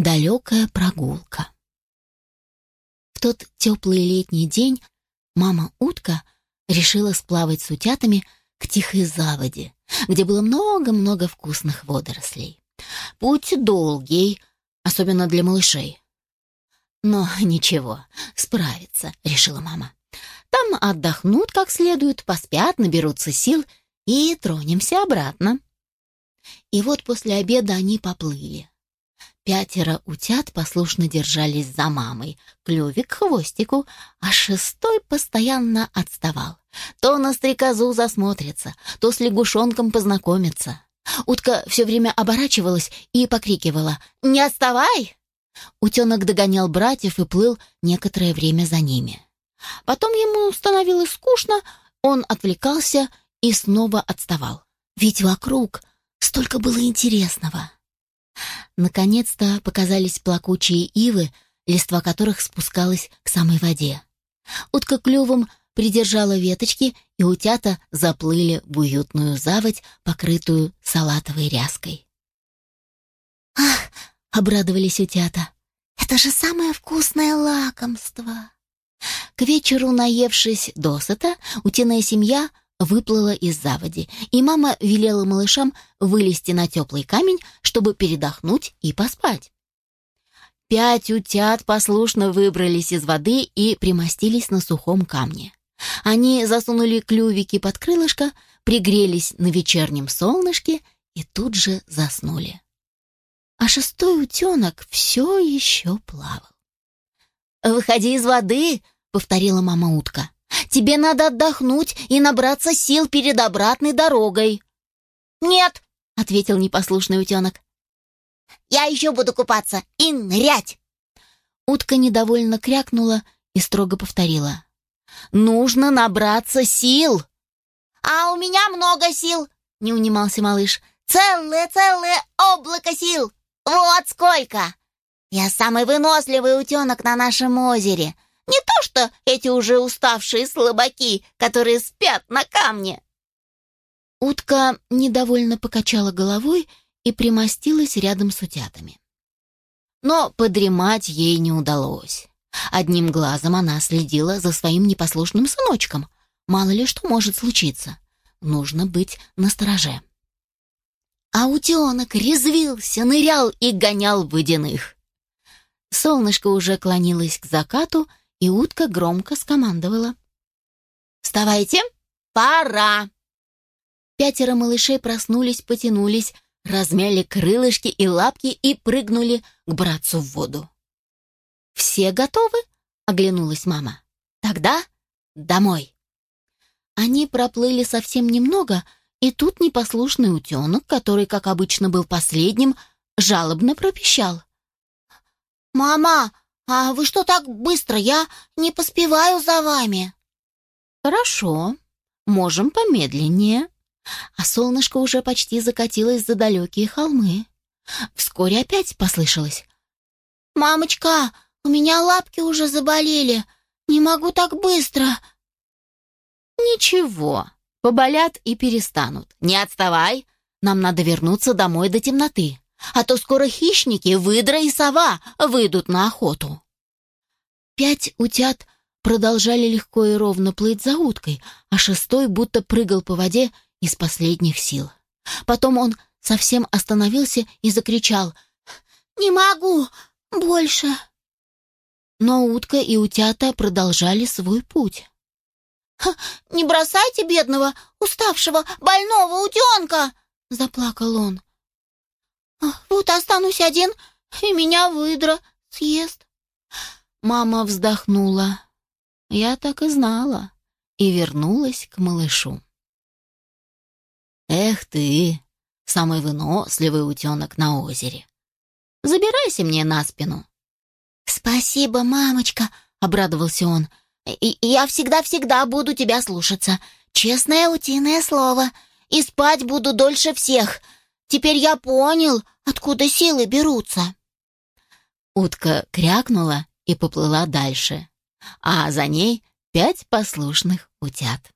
Далекая прогулка. В тот теплый летний день мама-утка решила сплавать с утятами к тихой заводе, где было много-много вкусных водорослей. Путь долгий, особенно для малышей. Но ничего, справится, решила мама. Там отдохнут как следует, поспят, наберутся сил и тронемся обратно. И вот после обеда они поплыли. Пятеро утят послушно держались за мамой, клювик к хвостику, а шестой постоянно отставал. То на стрекозу засмотрится, то с лягушонком познакомится. Утка все время оборачивалась и покрикивала «Не отставай!». Утенок догонял братьев и плыл некоторое время за ними. Потом ему становилось скучно, он отвлекался и снова отставал. Ведь вокруг столько было интересного. Наконец-то показались плакучие ивы, листва которых спускалась к самой воде. Утка клювом придержала веточки, и утята заплыли в уютную заводь, покрытую салатовой ряской. «Ах!» — обрадовались утята. «Это же самое вкусное лакомство!» К вечеру, наевшись досыта, утиная семья выплыла из заводи, и мама велела малышам вылезти на теплый камень, чтобы передохнуть и поспать. Пять утят послушно выбрались из воды и примостились на сухом камне. Они засунули клювики под крылышко, пригрелись на вечернем солнышке и тут же заснули. А шестой утенок все еще плавал. «Выходи из воды!» — повторила мама утка. Тебе надо отдохнуть и набраться сил перед обратной дорогой». «Нет», — ответил непослушный утенок. «Я еще буду купаться и нырять». Утка недовольно крякнула и строго повторила. «Нужно набраться сил!» «А у меня много сил!» — не унимался малыш. «Целое-целое облако сил! Вот сколько! Я самый выносливый утенок на нашем озере. Не то что эти уже уставшие слабаки, которые спят на камне. Утка недовольно покачала головой и примостилась рядом с утятами. Но подремать ей не удалось. Одним глазом она следила за своим непослушным сыночком. Мало ли что может случиться. Нужно быть настороже. А утенок резвился, нырял и гонял водяных. Солнышко уже клонилось к закату, и утка громко скомандовала. «Вставайте! Пора!» Пятеро малышей проснулись, потянулись, размяли крылышки и лапки и прыгнули к братцу в воду. «Все готовы?» — оглянулась мама. «Тогда домой». Они проплыли совсем немного, и тут непослушный утенок, который, как обычно, был последним, жалобно пропищал. «Мама, «А вы что так быстро? Я не поспеваю за вами». «Хорошо, можем помедленнее». А солнышко уже почти закатилось за далекие холмы. Вскоре опять послышалось. «Мамочка, у меня лапки уже заболели. Не могу так быстро». «Ничего, поболят и перестанут. Не отставай, нам надо вернуться домой до темноты а то скоро хищники, выдра и сова, выйдут на охоту. Пять утят продолжали легко и ровно плыть за уткой, а шестой будто прыгал по воде из последних сил. Потом он совсем остановился и закричал «Не могу больше!» Но утка и утята продолжали свой путь. «Не бросайте бедного, уставшего, больного утенка!» — заплакал он. «Вот останусь один, и меня выдра съест». Мама вздохнула. Я так и знала. И вернулась к малышу. «Эх ты, самый выносливый утенок на озере! Забирайся мне на спину!» «Спасибо, мамочка!» — обрадовался он. И «Я всегда-всегда буду тебя слушаться. Честное утиное слово. И спать буду дольше всех. Теперь я понял, откуда силы берутся». Утка крякнула и поплыла дальше, а за ней пять послушных утят.